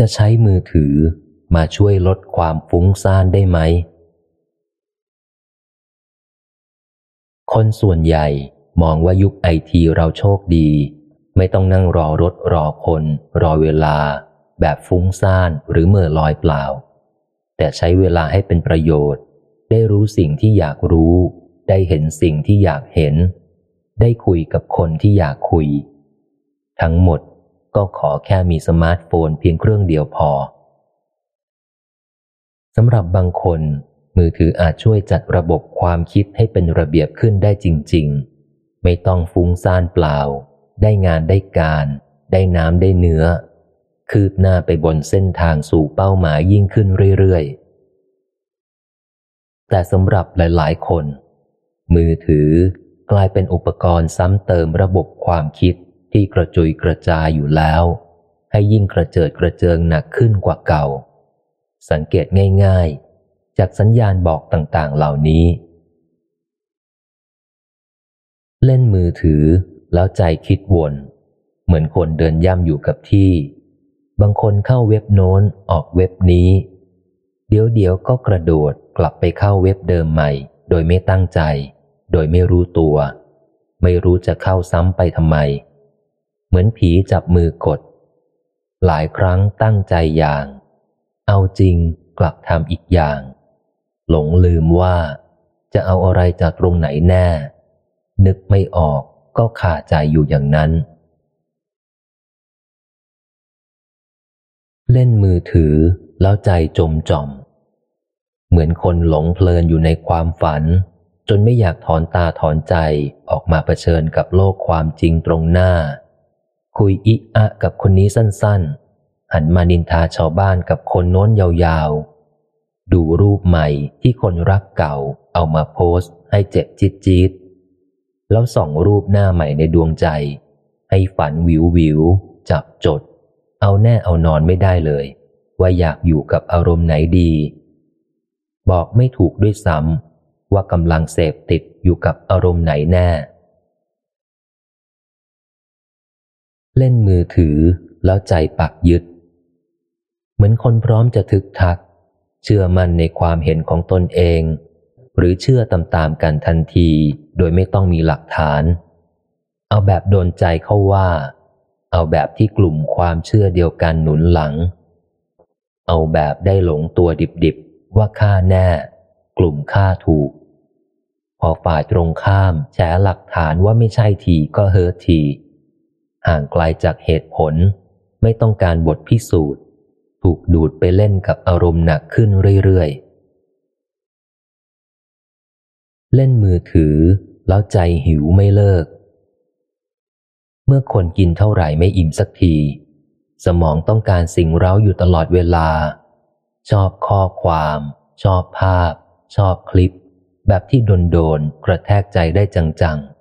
จะใช้มือถือมาช่วยลดความฟุ้งซ่านได้ไหม คนส่วนใหญ่มองว่ายุคไอทีเราโชคดี ไม่ต้องนั่งรอรถรอคน รอเวลา แบบฟุ้งซ่านหรือเมื่อลอยเปล่า แต่ใช้เวลาให้เป็นประโยชน์ ได้รู้สิ่งที่อยากรู้ ได้เห็นสิ่งที่อยากเห็น ได้คุยกับคนที่อยากคุย ทั้งหมด ก็ขอแค่มีสมาร์ทโฟนเพียงเครื่องเดียวพอสำหรับบางคน มือถืออาจช่วยจัดระบบความคิดให้เป็นระเบียบขึ้นได้จริง ๆ ไม่ต้องฟุ้งซ่านเปล่า ได้งานได้การ ได้น้ำได้เนื้อ คืบหน้าไปบนเส้นทางสู่เป้าหมายยิ่งขึ้นเรื่อยๆ แต่สำหรับหลายๆ คน มือถือกลายเป็นอุปกรณ์ซ้ำเติมระบบความคิด ที่กระจุยกระจายอยู่แล้ว ให้ยิ่งกระเจิดกระเจิงหนักขึ้นกว่าเก่า สังเกตง่าย ๆ จากสัญญาณบอกต่างๆ เหล่านี้ เล่นมือถือแล้วใจคิดวน เหมือนคนเดินย่ำอยู่กับที่ บางคนเข้าเว็บโน้นออกเว็บนี้ เดี๋ยวเดี๋ยวก็กระโดดกลับไปเข้าเว็บเดิมใหม่ โดยไม่ตั้งใจ โดยไม่รู้ตัว ไม่รู้จะเข้าซ้ำไปทำไม เหมือนผีจับมือกด หลายครั้งตั้งใจอย่าง เอาจริงกลับทำอีกอย่าง หลงลืมว่า จะเอาอะไรจากตรงไหนแน่ นึกไม่ออกก็ขาใจอยู่อย่างนั้น เล่นมือถือแล้วใจจมจอม เหมือนคนหลงเพลินอยู่ในความฝัน จนไม่อยากถอนตาถอนใจออกมาเผชิญกับโลกความจริงตรงหน้า คุยอิอะกับคนนี้สั้นๆ หันมานินทาชาวบ้านกับคนโน้นยาวๆ ดูรูปใหม่ที่คนรักเก่าเอามาโพสต์ให้เจ็บจิตจิตแล้วส่องรูปหน้าใหม่ในดวงใจ ให้ฝันวิววิวจับจด เอาแน่เอานอนไม่ได้เลย ว่าอยากอยู่กับอารมณ์ไหนดี บอกไม่ถูกด้วยซ้ำว่ากำลังเสพติดอยู่กับอารมณ์ไหนแน่ เล่นมือถือแล้วใจปักยึด เหมือนคนพร้อมจะทึกทัก เชื่อมั่นในความเห็นของตนเอง หรือเชื่อตามๆกันทันทีโดยไม่ต้องมีหลักฐาน เอาแบบโดนใจเขาว่า เอาแบบที่กลุ่มความเชื่อเดียวกันหนุนหลัง เอาแบบได้หลงตัวดิบๆ ว่าค่าแน่ กลุ่มค่าถูก พอฝ่ายตรงข้ามแฉหลักฐานว่าไม่ใช่ทีก็เฮิร์ที ห่างไกลาจากเหตุผล ไม่ต้องการบทพิสูจน์ ถูกดูดไปเล่นกับอารมณ์หนักขึ้นเรื่อยๆ เล่นมือถือ แล้วใจหิวไม่เลิก เมื่อคนกินเท่าไหร่ไม่อิ่มสักที สมองต้องการสิ่งเร้าอยู่ตลอดเวลา ชอบข้อความ ชอบภาพ ชอบคลิป แบบที่โดนๆกระแทกใจได้จังๆ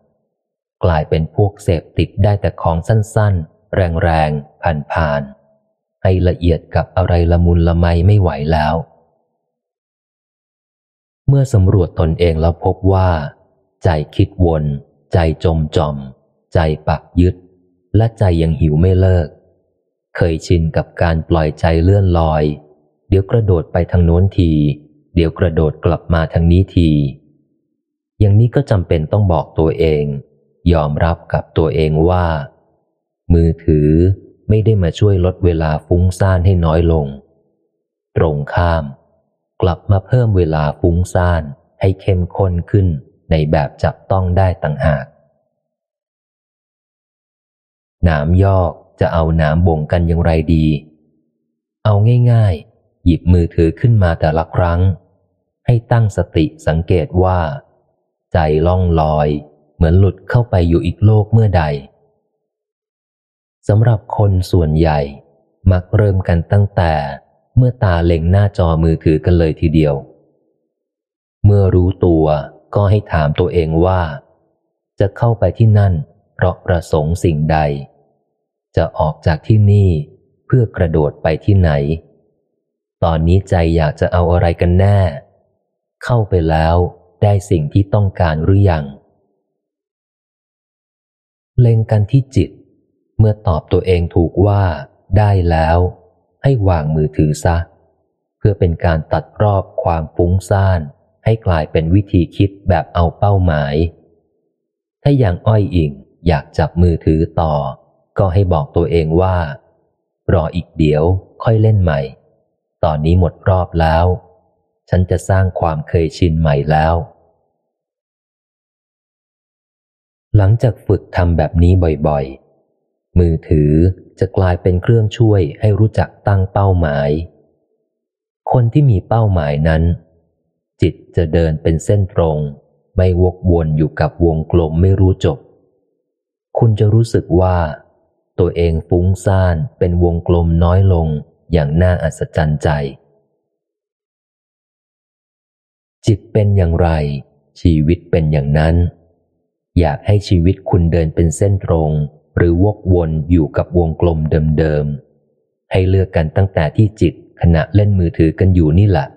กลายเป็นพวกเสพติดได้แต่ของสั้นๆ แรงๆผ่านๆให้ละเอียดกับอะไรละมุนละไมไม่ไหวแล้ว เมื่อสำรวจตนเองแล้วพบว่า ใจคิดวน ใจจมจอม ใจปักยึด และใจยังหิวไม่เลิก เคยชินกับการปล่อยใจเลื่อนลอย เดี๋ยวกระโดดไปทางโน้นที เดี๋ยวกระโดดกลับมาทางนี้ที อย่างนี้ก็จำเป็นต้องบอกตัวเอง ยอมรับกับตัวเองว่า มือถือไม่ได้มาช่วยลดเวลาฟุ้งซ่านให้น้อยลง ตรงข้าม กลับมาเพิ่มเวลาฟุ้งซ่านให้เข้มข้นขึ้นในแบบจับต้องได้ต่างหาก หนามยอกจะเอาหนามบ่งกันอย่างไรดี เอาง่ายๆ หยิบมือถือขึ้นมาแต่ละครั้ง ให้ตั้งสติสังเกตว่า ใจล่องลอย เหมือนหลุดเข้าไปอยู่อีกโลกเมื่อใดสำหรับคนส่วนใหญ่ มักเริ่มกันตั้งแต่เมื่อตาเล็งหน้าจอมือถือกันเลยทีเดียว เมื่อรู้ตัวก็ให้ถามตัวเองว่า จะเข้าไปที่นั่น เพราะประสงค์สิ่งใด จะออกจากที่นี่เพื่อกระโดดไปที่ไหน ตอนนี้ใจอยากจะเอาอะไรกันแน่ เข้าไปแล้วได้สิ่งที่ต้องการหรือยัง เล็งกันที่จิต เมื่อตอบตัวเองถูกว่า ได้แล้ว ให้วางมือถือซะ เพื่อเป็นการตัดรอบความฟุ้งซ่าน ให้กลายเป็นวิธีคิดแบบเอาเป้าหมาย ถ้าอย่างอ้อยอิงอยากจับมือถือต่อ ก็ให้บอกตัวเองว่า รออีกเดี๋ยวค่อยเล่นใหม่ ตอนนี้หมดรอบแล้ว ฉันจะสร้างความเคยชินใหม่แล้ว หลังจากฝึกทำแบบนี้บ่อยๆ มือถือจะกลายเป็นเครื่องช่วยให้รู้จักตั้งเป้าหมาย คนที่มีเป้าหมายนั้น จิตจะเดินเป็นเส้นตรง ไม่วกวนอยู่กับวงกลมไม่รู้จบ คุณจะรู้สึกว่า ตัวเองฟุ้งซ่านเป็นวงกลมน้อยลงอย่างน่าอัศจรรย์ใจ จิตเป็นอย่างไร ชีวิตเป็นอย่างนั้น อยากให้ชีวิตคุณเดินเป็นเส้นตรง หรือวกวนอยู่กับวงกลมเดิมๆ ให้เลือกกันตั้งแต่ที่จิตขณะเล่นมือถือกันอยู่นี่แหละ